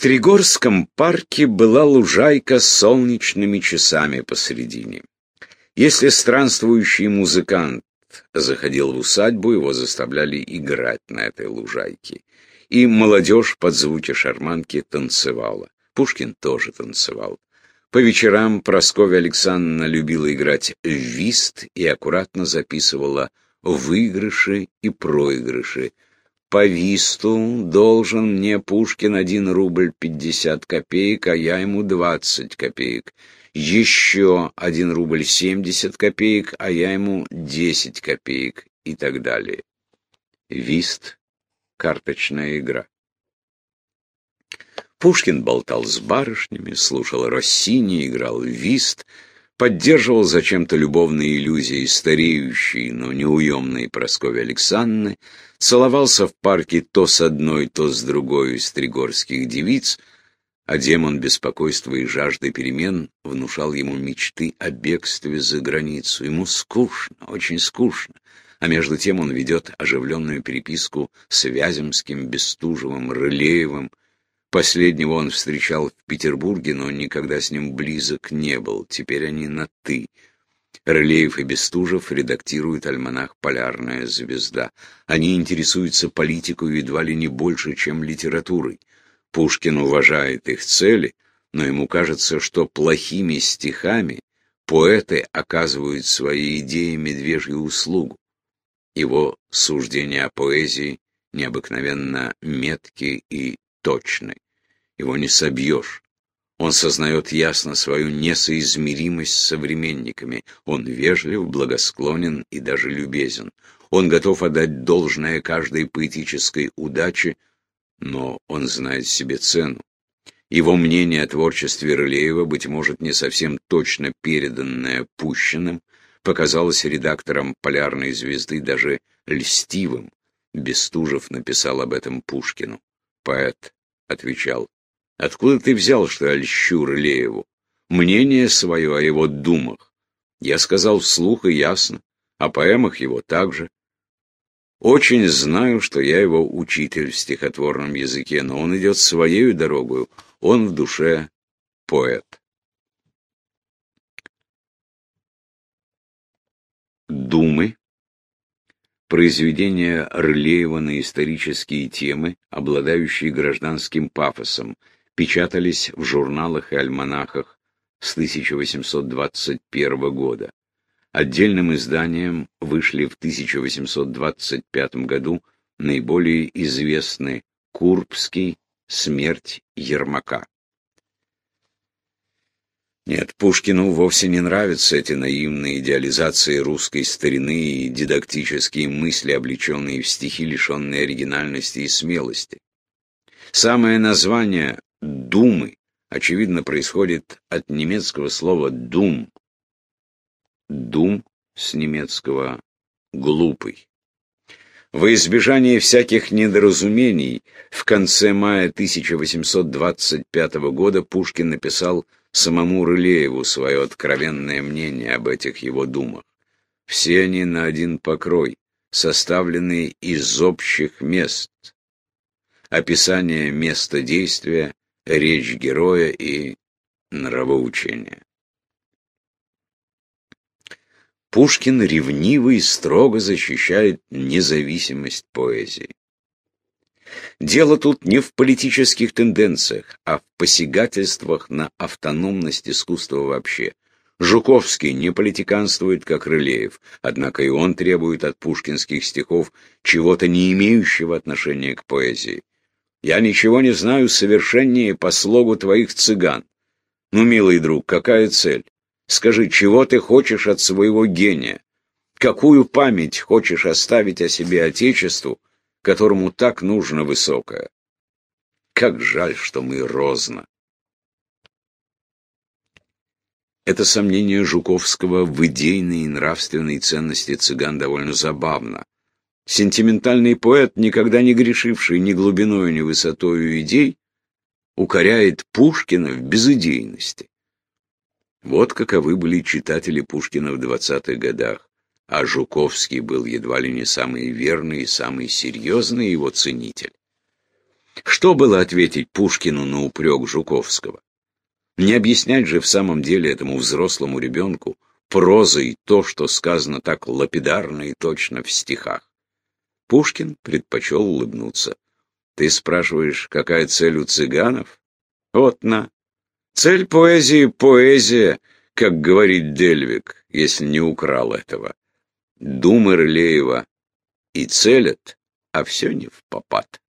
Тригорском парке была лужайка с солнечными часами посередине. Если странствующий музыкант заходил в усадьбу, его заставляли играть на этой лужайке. И молодежь под звуки шарманки танцевала. Пушкин тоже танцевал. По вечерам Прасковья Александровна любила играть в вист и аккуратно записывала выигрыши и проигрыши. По висту должен мне Пушкин один рубль пятьдесят копеек, а я ему двадцать копеек. Еще один рубль семьдесят копеек, а я ему десять копеек и так далее. Вист — карточная игра. Пушкин болтал с барышнями, слушал Россини, играл в вист, поддерживал зачем-то любовные иллюзии стареющей, но неуемной Прасковьи Александры, целовался в парке то с одной, то с другой из тригорских девиц, а демон беспокойства и жажды перемен внушал ему мечты о бегстве за границу. Ему скучно, очень скучно. А между тем он ведет оживленную переписку с Вяземским, Бестужевым, Рылеевым, Последнего он встречал в Петербурге, но никогда с ним близок не был. Теперь они на «ты». Рылеев и Бестужев редактируют альманах «Полярная звезда». Они интересуются политикой едва ли не больше, чем литературой. Пушкин уважает их цели, но ему кажется, что плохими стихами поэты оказывают своей идее медвежью услугу. Его суждения о поэзии необыкновенно меткие и точны. Его не собьешь. Он сознает ясно свою несоизмеримость с современниками. Он вежлив, благосклонен и даже любезен. Он готов отдать должное каждой поэтической удаче, но он знает себе цену. Его мнение о творчестве Рылеева, быть может, не совсем точно переданное Пущиным, показалось редактором «Полярной звезды» даже льстивым. Бестужев написал об этом Пушкину. Поэт отвечал, «Откуда ты взял, что я льщу Рылееву? Мнение свое о его думах. Я сказал вслух и ясно, о поэмах его также. Очень знаю, что я его учитель в стихотворном языке, но он идет своею дорогою, он в душе поэт. Думы Произведения Рылеева на исторические темы, обладающие гражданским пафосом, печатались в журналах и альманахах с 1821 года. Отдельным изданием вышли в 1825 году наиболее известны Курбский «Смерть Ермака». Нет, Пушкину вовсе не нравятся эти наивные идеализации русской старины и дидактические мысли, облеченные в стихи, лишенные оригинальности и смелости. Самое название «думы» очевидно происходит от немецкого слова «дум». «Дум» с немецкого «глупый». Во избежание всяких недоразумений, в конце мая 1825 года Пушкин написал самому Рылееву свое откровенное мнение об этих его думах. Все они на один покрой, составленные из общих мест. Описание места действия, речь героя и нравоучение. Пушкин ревниво и строго защищает независимость поэзии. Дело тут не в политических тенденциях, а в посягательствах на автономность искусства вообще. Жуковский не политиканствует, как Рылеев, однако и он требует от пушкинских стихов чего-то не имеющего отношения к поэзии. «Я ничего не знаю совершеннее по слогу твоих цыган». Ну, милый друг, какая цель? Скажи, чего ты хочешь от своего гения? Какую память хочешь оставить о себе Отечеству, которому так нужно высокое. Как жаль, что мы розно. Это сомнение Жуковского в идейной и нравственной ценности цыган довольно забавно. Сентиментальный поэт, никогда не грешивший ни глубиной, ни высотою идей, укоряет Пушкина в безыдейности. Вот каковы были читатели Пушкина в двадцатых годах а Жуковский был едва ли не самый верный и самый серьезный его ценитель. Что было ответить Пушкину на упрек Жуковского? Не объяснять же в самом деле этому взрослому ребенку прозой то, что сказано так лапидарно и точно в стихах. Пушкин предпочел улыбнуться. Ты спрашиваешь, какая цель у цыганов? Вот на. Цель поэзии — поэзия, как говорит Дельвик, если не украл этого. Думы Рылеева и целят, а все не в попад.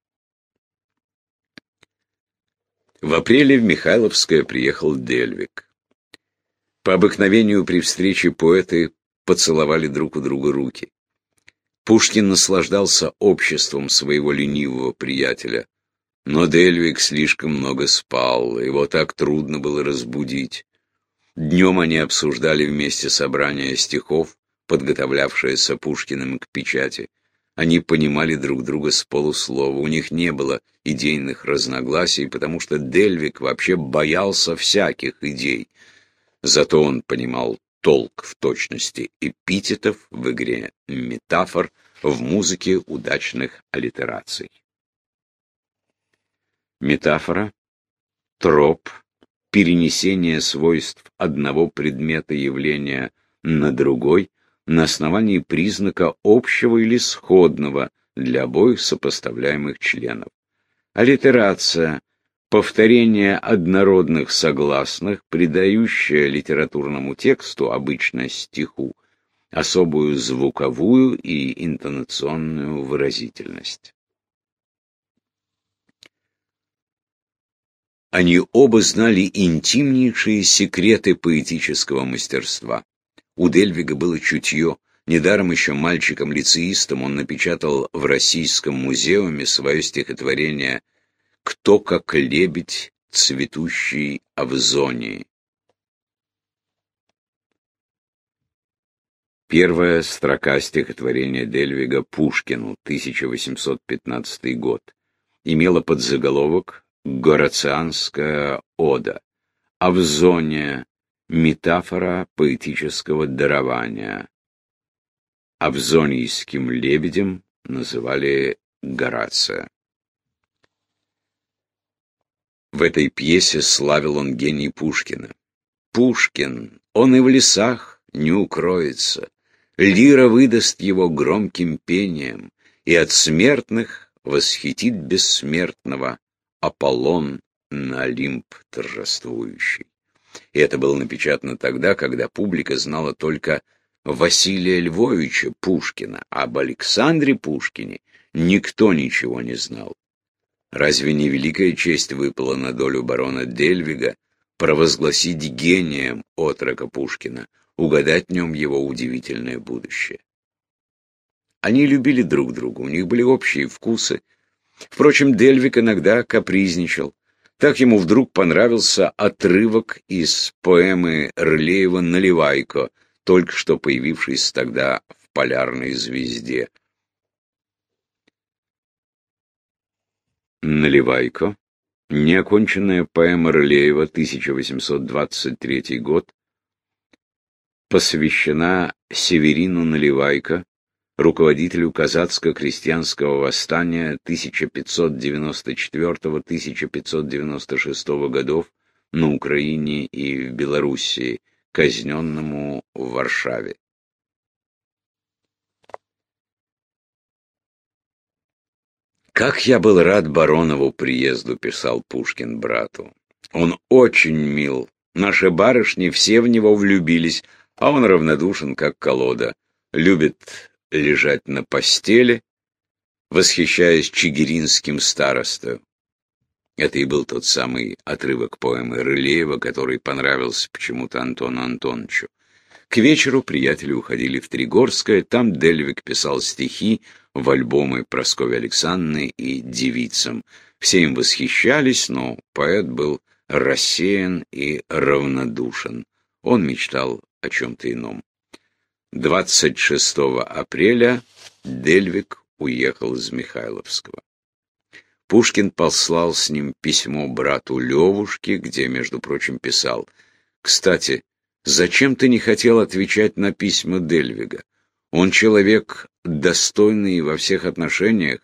В апреле в Михайловское приехал Дельвик. По обыкновению при встрече поэты поцеловали друг у друга руки. Пушкин наслаждался обществом своего ленивого приятеля. Но Дельвик слишком много спал, его так трудно было разбудить. Днем они обсуждали вместе собрание стихов, подготовлявшееся Пушкиным к печати. Они понимали друг друга с полуслова, у них не было идейных разногласий, потому что Дельвик вообще боялся всяких идей. Зато он понимал толк в точности эпитетов в игре метафор, в музыке удачных аллитераций. Метафора, троп, перенесение свойств одного предмета явления на другой на основании признака общего или сходного для обоих сопоставляемых членов. Аллитерация – повторение однородных согласных, придающее литературному тексту, обычно стиху, особую звуковую и интонационную выразительность. Они оба знали интимнейшие секреты поэтического мастерства. У Дельвига было чутье. Недаром еще мальчиком-лицеистом он напечатал в Российском музеуме свое стихотворение «Кто как лебедь, цветущий Авзонии». Первая строка стихотворения Дельвига Пушкину, 1815 год, имела подзаголовок «Горацианская ода». Авзония Метафора поэтического дарования. Авзонийским лебедем называли Горация. В этой пьесе славил он гений Пушкина. Пушкин, он и в лесах не укроется. Лира выдаст его громким пением, и от смертных восхитит бессмертного Аполлон на Олимп торжествующий. И это было напечатано тогда, когда публика знала только Василия Львовича Пушкина, а об Александре Пушкине никто ничего не знал. Разве не великая честь выпала на долю барона Дельвига провозгласить гением отрока Пушкина, угадать в нем его удивительное будущее? Они любили друг друга, у них были общие вкусы. Впрочем, Дельвик иногда капризничал. Так ему вдруг понравился отрывок из поэмы Рылеева «Наливайко», только что появившийся тогда в «Полярной звезде». «Наливайко» — неоконченная поэма Рылеева, 1823 год, посвящена Северину Наливайко, руководителю казацко-крестьянского восстания 1594-1596 годов на Украине и в Белоруссии, казненному в Варшаве. «Как я был рад Баронову приезду», — писал Пушкин брату. «Он очень мил. Наши барышни все в него влюбились, а он равнодушен, как колода. Любит лежать на постели, восхищаясь чигиринским старостою. Это и был тот самый отрывок поэмы Рылеева, который понравился почему-то Антону Антоновичу. К вечеру приятели уходили в Тригорское, там Дельвик писал стихи в альбомы Прасковьи Александры и девицам. Все им восхищались, но поэт был рассеян и равнодушен. Он мечтал о чем-то ином. 26 апреля Дельвик уехал из Михайловского. Пушкин послал с ним письмо брату Левушке, где, между прочим, писал «Кстати, зачем ты не хотел отвечать на письма Дельвига? Он человек достойный во всех отношениях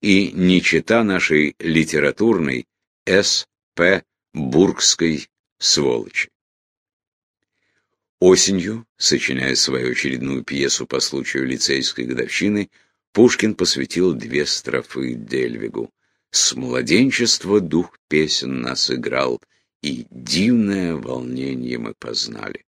и не чита нашей литературной С. П. Бургской сволочи. Осенью, сочиняя свою очередную пьесу по случаю лицейской годовщины, Пушкин посвятил две строфы Дельвигу. «С младенчества дух песен нас играл, и дивное волнение мы познали».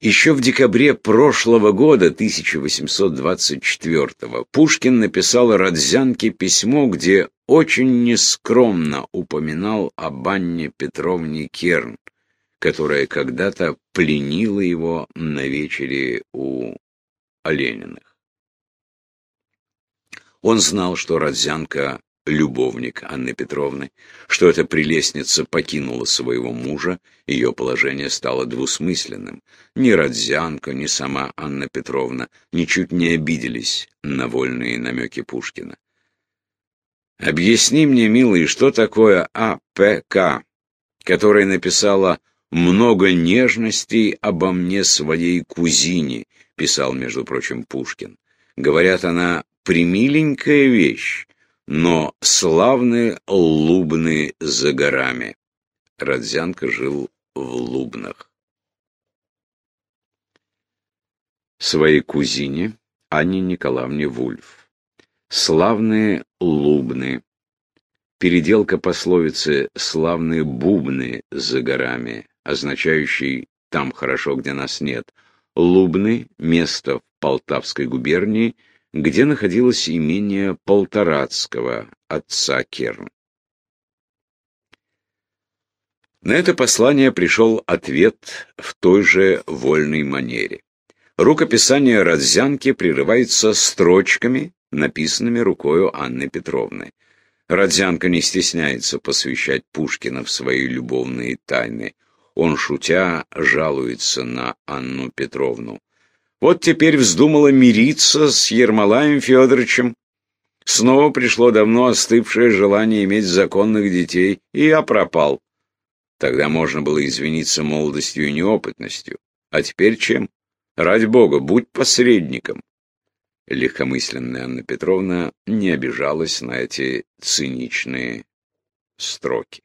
Еще в декабре прошлого года, 1824 Пушкин написал Родзянке письмо, где очень нескромно упоминал об Анне Петровне Керн, которая когда-то пленила его на вечере у Олениных. Он знал, что Родзянка любовник Анны Петровны, что эта прелестница покинула своего мужа, ее положение стало двусмысленным. Ни Родзянка, ни сама Анна Петровна ничуть не обиделись на вольные намеки Пушкина. «Объясни мне, милый, что такое АПК, которая написала «много нежностей обо мне своей кузине», писал, между прочим, Пушкин. Говорят, она примиленькая вещь, но славны Лубны за горами. Родзянко жил в Лубнах. Своей кузине Анне Николаевне Вульф. Славные Лубны. Переделка пословицы «славные бубны за горами», означающей «там хорошо, где нас нет». Лубны – место в Полтавской губернии – где находилось имение Полторацкого, отца Керн. На это послание пришел ответ в той же вольной манере. Рукописание Родзянки прерывается строчками, написанными рукою Анны Петровны. Родзянка не стесняется посвящать Пушкина в свои любовные тайны. Он, шутя, жалуется на Анну Петровну. Вот теперь вздумала мириться с Ермолаем Федоровичем. Снова пришло давно остывшее желание иметь законных детей, и я пропал. Тогда можно было извиниться молодостью и неопытностью. А теперь чем? Ради бога, будь посредником. Легкомысленная Анна Петровна не обижалась на эти циничные строки.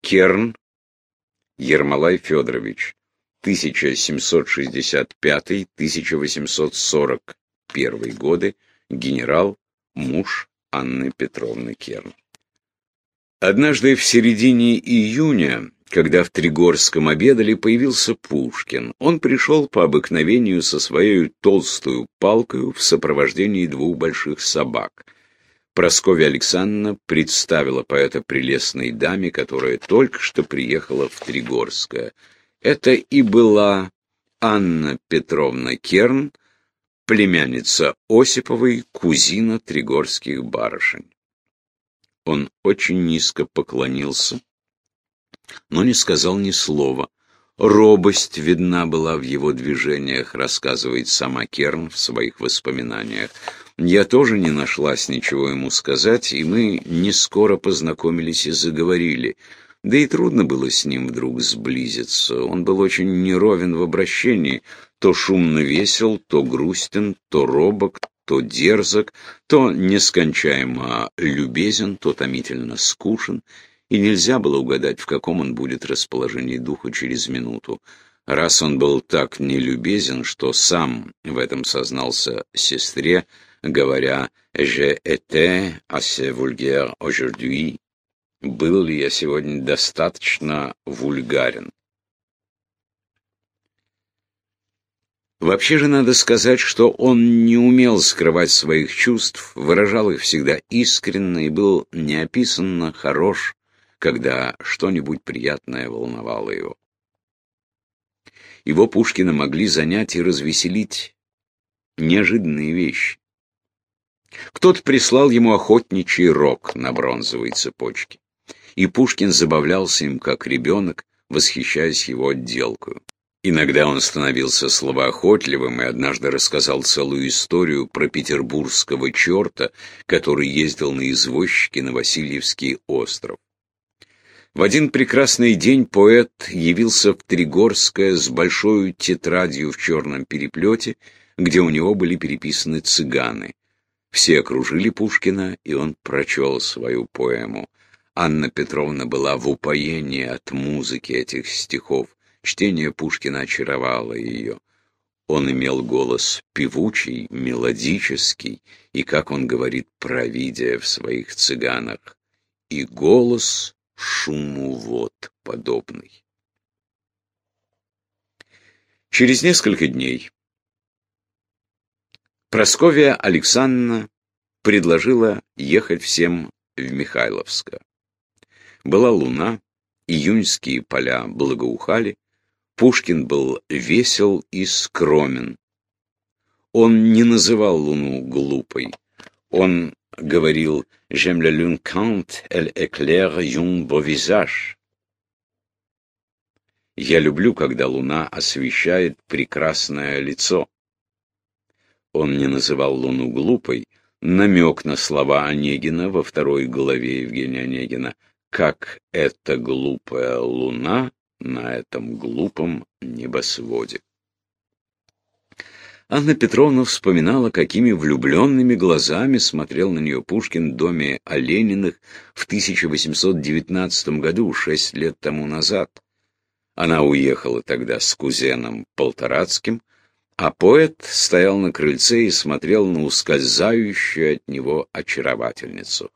Керн Ермолай Федорович 1765-1841 годы, генерал, муж Анны Петровны Керн. Однажды в середине июня, когда в Тригорском обедали, появился Пушкин. Он пришел по обыкновению со своей толстую палкой в сопровождении двух больших собак. Прасковья Александровна представила поэта прелестной даме, которая только что приехала в Тригорское – это и была Анна Петровна Керн, племянница Осиповой, кузина тригорских барышень. Он очень низко поклонился, но не сказал ни слова. Робость видна была в его движениях, рассказывает сама Керн в своих воспоминаниях. Я тоже не нашлась ничего ему сказать, и мы не скоро познакомились и заговорили — да и трудно было с ним вдруг сблизиться. Он был очень неровен в обращении. То шумно весел, то грустен, то робок, то дерзок, то нескончаемо любезен, то томительно скушен, и нельзя было угадать, в каком он будет расположении духа через минуту. Раз он был так нелюбезен, что сам в этом сознался сестре, говоря «Je étais assez vulgaire aujourd'hui», был ли я сегодня достаточно вульгарен. Вообще же надо сказать, что он не умел скрывать своих чувств, выражал их всегда искренне и был неописанно хорош, когда что-нибудь приятное волновало его. Его Пушкина могли занять и развеселить неожиданные вещи. Кто-то прислал ему охотничий рог на бронзовой цепочке и Пушкин забавлялся им как ребенок, восхищаясь его отделкой. Иногда он становился словоохотливым и однажды рассказал целую историю про петербургского черта, который ездил на извозчике на Васильевский остров. В один прекрасный день поэт явился в Тригорское с большой тетрадью в черном переплете, где у него были переписаны цыганы. Все окружили Пушкина, и он прочел свою поэму. Анна Петровна была в упоении от музыки этих стихов. Чтение Пушкина очаровало ее. Он имел голос певучий, мелодический, и, как он говорит про Видия в своих цыганах, и голос шуму вод подобный. Через несколько дней Просковья Александровна предложила ехать всем в Михайловско. Была луна, июньские поля благоухали, Пушкин был весел и скромен. Он не называл луну глупой. Он говорил «J'aime la lune quand elle éclaire un beau visage». «Я люблю, когда луна освещает прекрасное лицо». Он не называл луну глупой, намек на слова Онегина во второй главе Евгения Онегина «Как эта глупая луна на этом глупом небосводе». Анна Петровна вспоминала, какими влюбленными глазами смотрел на нее Пушкин в доме Олениных в 1819 году, шесть лет тому назад. Она уехала тогда с кузеном Полторацким, а поэт стоял на крыльце и смотрел на ускользающую от него очаровательницу.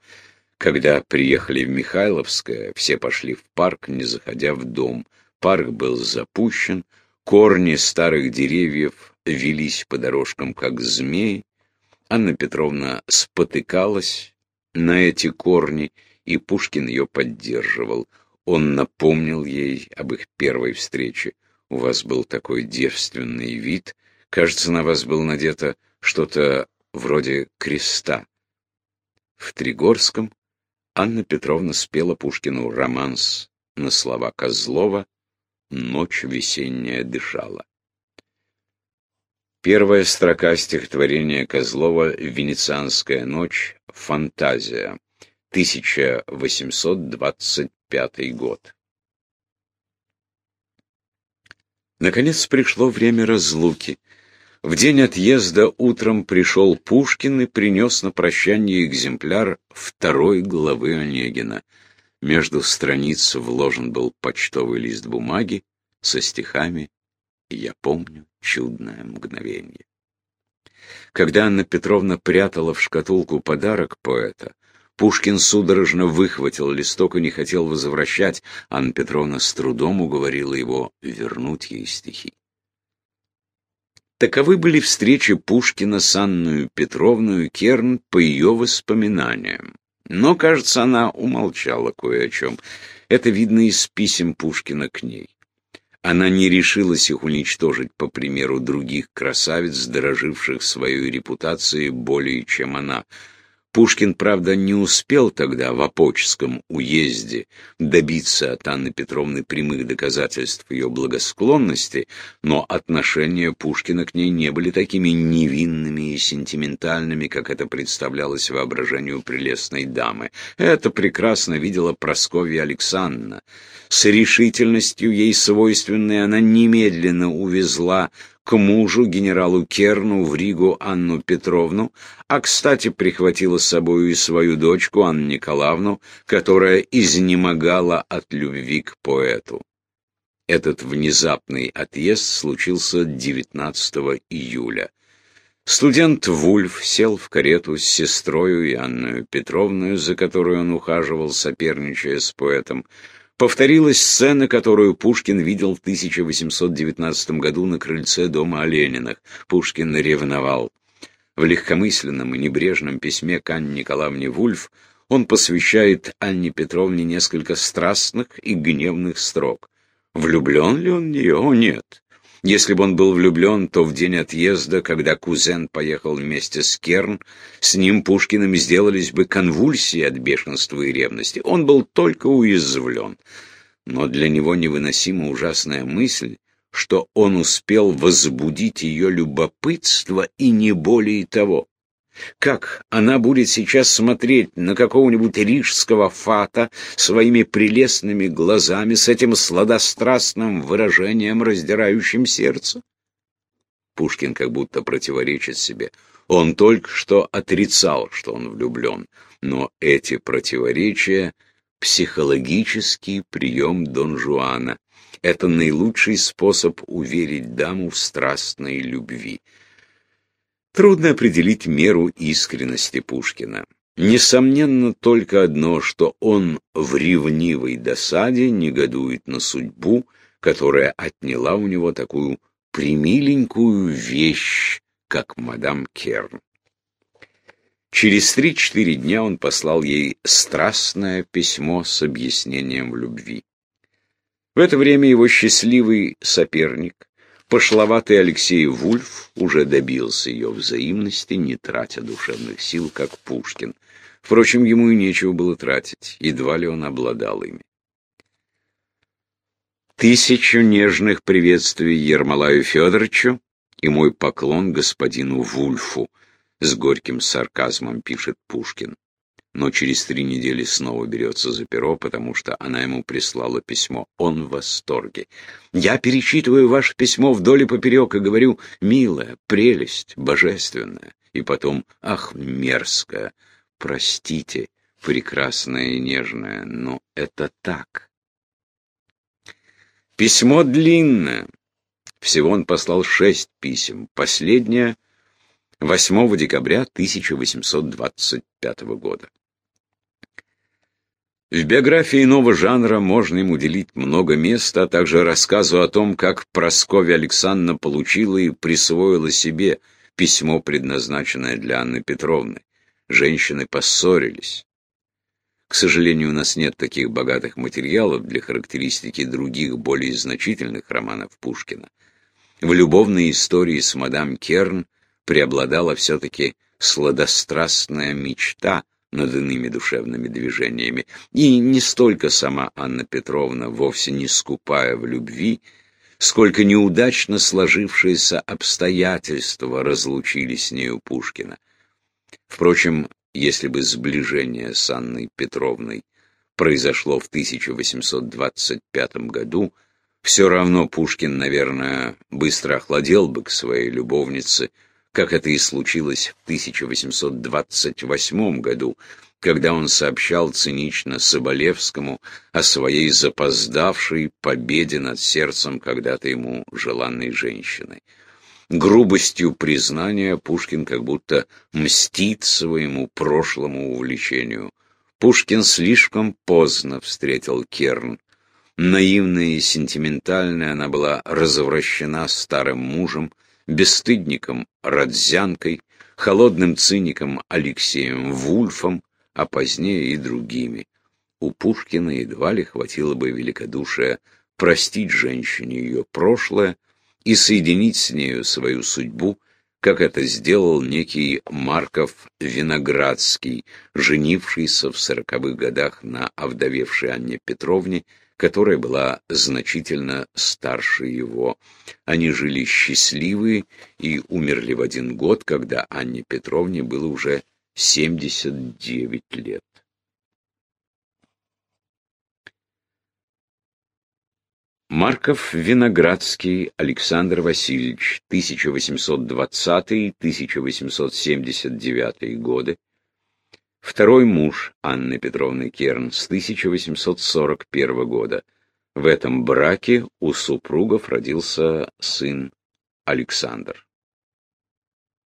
Когда приехали в Михайловское, все пошли в парк, не заходя в дом. Парк был запущен, корни старых деревьев велись по дорожкам, как змеи. Анна Петровна спотыкалась на эти корни, и Пушкин ее поддерживал. Он напомнил ей об их первой встрече. «У вас был такой девственный вид. Кажется, на вас было надето что-то вроде креста». В Тригорском Анна Петровна спела Пушкину романс на слова Козлова «Ночь весенняя дышала». Первая строка стихотворения Козлова «Венецианская ночь. Фантазия. 1825 год». Наконец пришло время разлуки. В день отъезда утром пришел Пушкин и принес на прощание экземпляр второй главы Онегина. Между страниц вложен был почтовый лист бумаги со стихами «Я помню чудное мгновение. Когда Анна Петровна прятала в шкатулку подарок поэта, Пушкин судорожно выхватил листок и не хотел возвращать. Анна Петровна с трудом уговорила его вернуть ей стихи. Таковы были встречи Пушкина с Анной Петровной Керн по ее воспоминаниям. Но, кажется, она умолчала кое о чем. Это видно из писем Пушкина к ней. Она не решилась их уничтожить, по примеру других красавиц, дороживших своей репутацией более, чем она – Пушкин, правда, не успел тогда в Апочском уезде добиться от Анны Петровны прямых доказательств ее благосклонности, но отношения Пушкина к ней не были такими невинными и сентиментальными, как это представлялось воображению прелестной дамы. Это прекрасно видела Прасковья Александровна. С решительностью ей свойственной она немедленно увезла к мужу, генералу Керну, в Ригу Анну Петровну, а, кстати, прихватила с собой и свою дочку Анну Николаевну, которая изнемогала от любви к поэту. Этот внезапный отъезд случился 19 июля. Студент Вульф сел в карету с сестрою и Анной Петровной, за которую он ухаживал, соперничая с поэтом. Повторилась сцена, которую Пушкин видел в 1819 году на крыльце дома Олениных. Пушкин ревновал. В легкомысленном и небрежном письме к Анне Николаевне Вульф он посвящает Анне Петровне несколько страстных и гневных строк. Влюблен ли он в нее? О, нет. Если бы он был влюблен, то в день отъезда, когда кузен поехал вместе с Керн, с ним Пушкиным сделались бы конвульсии от бешенства и ревности. Он был только уязвлен. Но для него невыносима ужасная мысль, что он успел возбудить ее любопытство и не более того. Как она будет сейчас смотреть на какого-нибудь рижского фата своими прелестными глазами с этим сладострастным выражением, раздирающим сердце? Пушкин как будто противоречит себе. Он только что отрицал, что он влюблен, но эти противоречия — психологический прием Дон Жуана. Это наилучший способ уверить даму в страстной любви. Трудно определить меру искренности Пушкина. Несомненно только одно, что он в ревнивой досаде негодует на судьбу, которая отняла у него такую примиленькую вещь, как мадам Керн. Через три-четыре дня он послал ей страстное письмо с объяснением в любви. В это время его счастливый соперник, пошловатый Алексей Вульф, уже добился ее взаимности, не тратя душевных сил, как Пушкин. Впрочем, ему и нечего было тратить, едва ли он обладал ими. Тысячу нежных приветствий Ермолаю Федоровичу и мой поклон господину Вульфу, с горьким сарказмом пишет Пушкин. Но через три недели снова берется за перо, потому что она ему прислала письмо. Он в восторге. Я перечитываю ваше письмо вдоль и поперек и говорю, милая, прелесть, божественная. И потом, ах, мерзкая, простите, прекрасная и нежная, но это так. Письмо длинное. Всего он послал шесть писем. Последнее 8 декабря 1825 года. В биографии нового жанра можно им уделить много места, а также рассказу о том, как Прасковья Александровна получила и присвоила себе письмо, предназначенное для Анны Петровны. Женщины поссорились. К сожалению, у нас нет таких богатых материалов для характеристики других, более значительных романов Пушкина. В любовной истории с мадам Керн преобладала все-таки сладострастная мечта над иными душевными движениями, и не столько сама Анна Петровна, вовсе не скупая в любви, сколько неудачно сложившиеся обстоятельства разлучили с нею Пушкина. Впрочем, если бы сближение с Анной Петровной произошло в 1825 году, все равно Пушкин, наверное, быстро охладел бы к своей любовнице, как это и случилось в 1828 году, когда он сообщал цинично Соболевскому о своей запоздавшей победе над сердцем когда-то ему желанной женщины. Грубостью признания Пушкин как будто мстит своему прошлому увлечению. Пушкин слишком поздно встретил Керн. Наивная и сентиментальная она была развращена старым мужем, бесстыдником Радзянкой, холодным циником Алексеем Вульфом, а позднее и другими. У Пушкина едва ли хватило бы великодушия простить женщине ее прошлое и соединить с нею свою судьбу, как это сделал некий Марков Виноградский, женившийся в сороковых годах на овдовевшей Анне Петровне, которая была значительно старше его. Они жили счастливые и умерли в один год, когда Анне Петровне было уже 79 лет. Марков Виноградский Александр Васильевич, 1820-1879 годы, второй муж Анны Петровны Керн с 1841 года. В этом браке у супругов родился сын Александр.